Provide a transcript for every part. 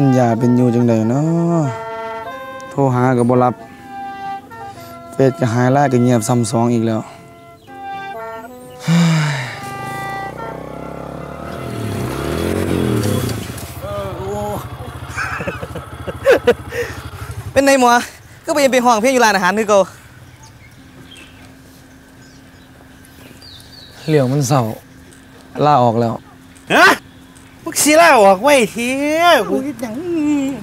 ท่านยาเป็นอยู่จังไดเนาะโทรหาก็บ่รับเฟซก็หายไลน์ก็เงียบซ้ำสองอีกแล้วเป็นไงหมัวก็ไปยังไปห้องเพลงอยู่ร้านอาหารคือเก่าเหลี่ยวมันเศร้าลาออกแล้วฮะ มึงสิลาออกไว้เทียกูเฮ็ดหยัง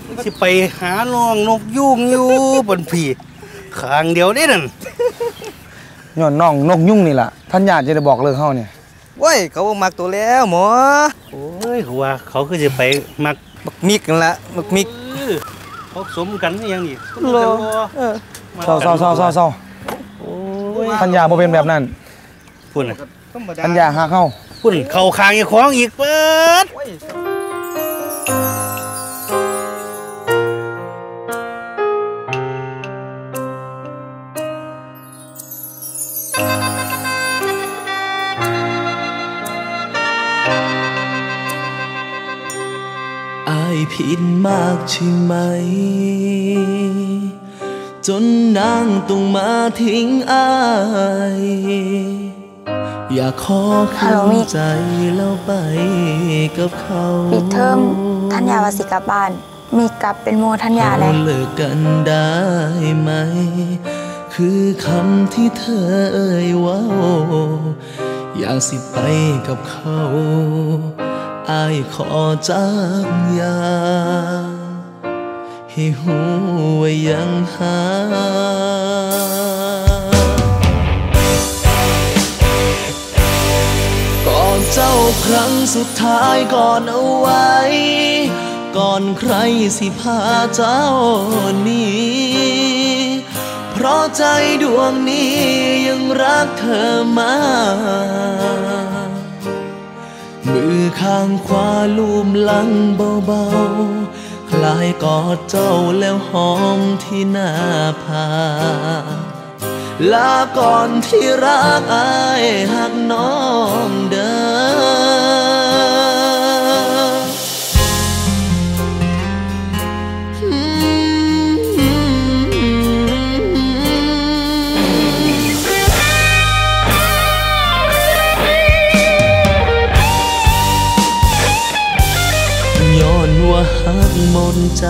มึงสิไปหาน้องนกยุงอยู่บนผีข้างเดียวได้นั่นย้อนน้องนกยุ่งนี่ล่ะท่านญาติจะได้บอกเลิกเฮาเนี่ยเว้ยเขาบ่มักตัวแล้วหมอโอ้ยเขาว่าเขาคือสิไปมักบักมิกกันละบักมิกเออเขาสมกันอหยังนี่เหรอเออเศร้าเศร้าเศร้าเศร้าเศร้าโอ้ยท่านญาบ่เป็นแบบนั้นพุ่นน่ะท่านญาหักเฮา พุ่นเข้าข้างอีกของอีกเปิดอายผิดมากใช่ไหม จนนางต้องมาทิ้งอาย อยากขอฮัคืลโหลนมิกใจแล้วไปกับเขาปิดเทอมทัญญาวาสิกลับบ้าน มีกลับเป็นโมทัญญาเลยเลิกกันได้ไหม คือคำที่เธอเอ่ยเว่าอยากสิไปกับเขาอายขอจากอยางให้หูว่ายังหา ครั้งสุดท้ายก่อนเอาไว้ ก่อนใครสิพาเจ้านี้ เพราะใจดวงนี้ยังรักเธอมากมือข้างขวาลูบหลังเบาๆ คลายกอดเจ้าแล้วหอมที่หน้าผากลาก่อนที่รักอายหักน้องเด้ มดใจ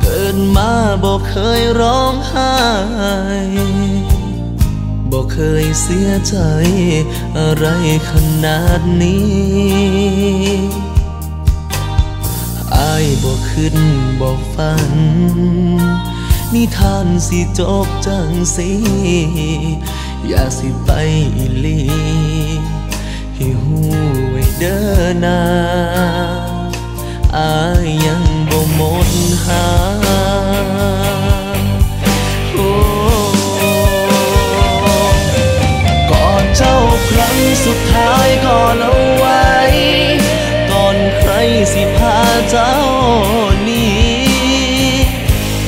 เกิดมาบอกเคยร้องไห้บอกเคยเสียใจ อะไรขนาดนี้อายบอกขึ้นบอกฝัน นิทานสิจบจังสิอย่าสิไปอีหลีให้หูไว้เด้อนา อายยังบ่หมดหาโอ้ก่อนเจ้าครั้งสุดท้ายก่อนเอาไว้ ก่อนใครสิพาเจ้านี้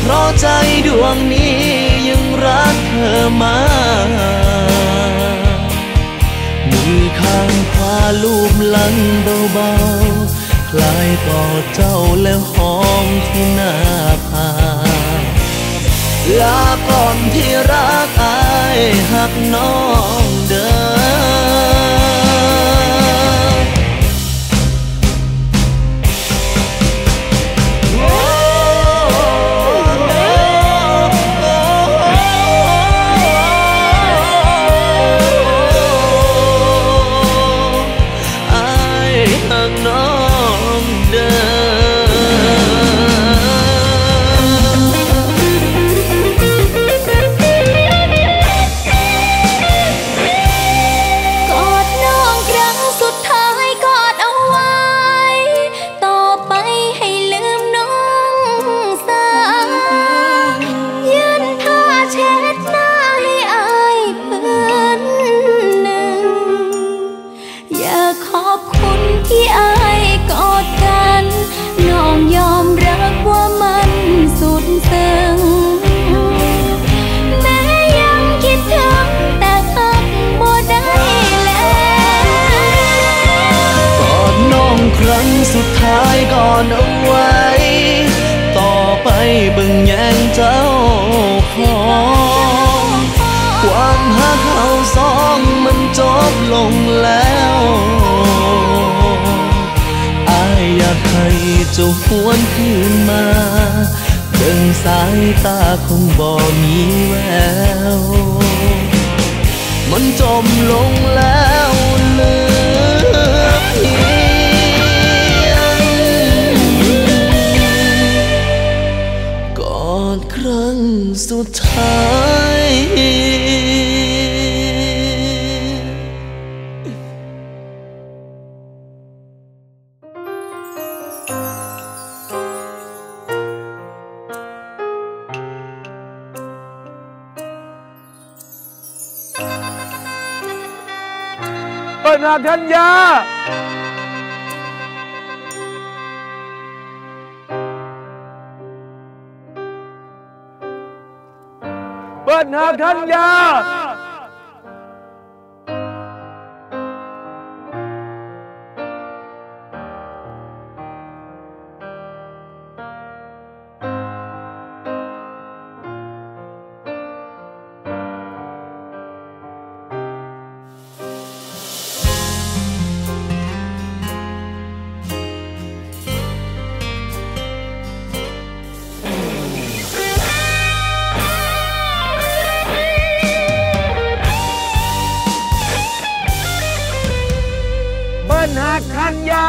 เพราะใจดวงนี้ยังรักเธอมามือข้างขวาลูบหลังเบาๆ คล้ายกอดเจ้าแล้วหอมที่หน้าผาลาก่อนที่รักอายหักน้องเดิน อนเอาไว้ ต่อไปบิ่งแยงเจ้าของความหักเราสองมันจบลงแล้วอายอยากให้เจ้าหวนคืนมาเบิ่งสายตาคงบ่มีแวว มันจมลงแล้วเหลือเพีย สุดท้าย เปิด คัญญา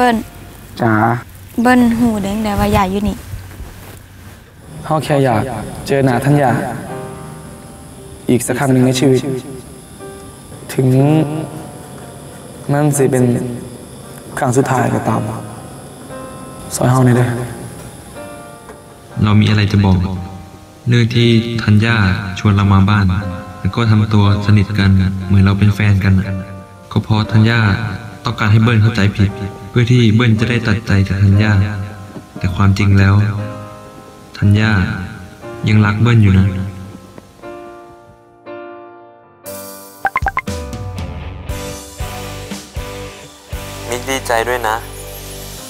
เบิ้ลจ๋าเบิ้ลหูแดงแต่ว่าใหญ่อยู่นี่เขาแค่อยากเจอหน้าธัญญาอีกสักครั้งหนึ่งในชีวิต ถึงมันสิเป็นครั้งสุดท้ายก็ตามซอยเฮาในอยเด้อเรามีอะไรจะบอกเรื่องที่ธัญญาชวนเรามาบ้าน แล้วก็ทำตัวสนิทกัน เหมือนเราเป็นแฟนกันน่ะก็เพราะธัญญาต้องการให้เบิ้ลเข้าใจผิด เพื่อที่เบิ้ลจะได้ตัดใจจากธัญญา แต่ความจริงแล้ว ธัญญายังรักเบิ้ลอยู่นะ มิกดีใจด้วยนะ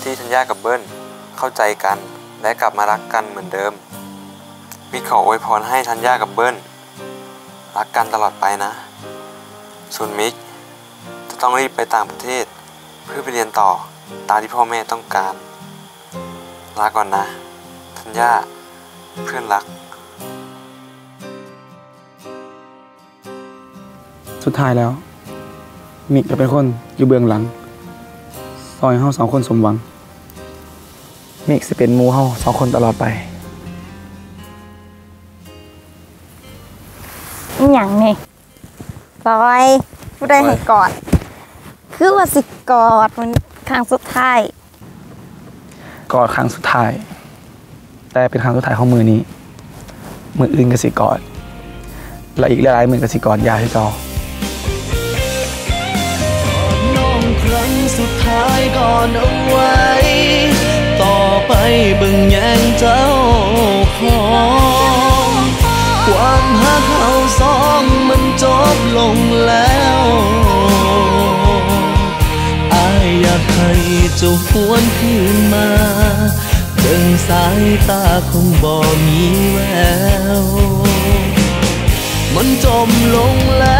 ที่ธัญญากับเบิ้ลเข้าใจกัน และกลับมารักกันเหมือนเดิม มิกขออวยพรให้ธัญญากับเบิ้ลรักกันตลอดไปนะ ส่วนมิกจะต้องรีบไปต่างประเทศ เพื่อไปเรียนต่อ ตามที่พ่อแม่ต้องการลาก่อนนะธัญญาเพื่อนรัก สุดท้ายแล้ว มิกจะเป็นคนอยู่เบื้องหลัง ซอยเฮาสองคนสมหวัง มิกสิเป็นหมูเฮาสองคนตลอดไปอหย่างนี่ซอยผู้ใดให้กอด คือว่าสิกอดมัน ครั้งสุดท้าย กอดครั้งสุดท้าย แต่เป็นครั้งสุดท้ายของมือนี้ มืออื่นก็สิกอด และอีกหลายๆมือก็สิกอดยาให้เก่าน้องครั้งสุดท้ายก่อนเอาไว้ ต่อไปเบิ่งแยงเจ้าของความหักเราสองมันจบลงแล้ว ให้เจ้าหวนคืนมาเบิ่สายตาคงบ่มีแวว มันจมลงแล้ว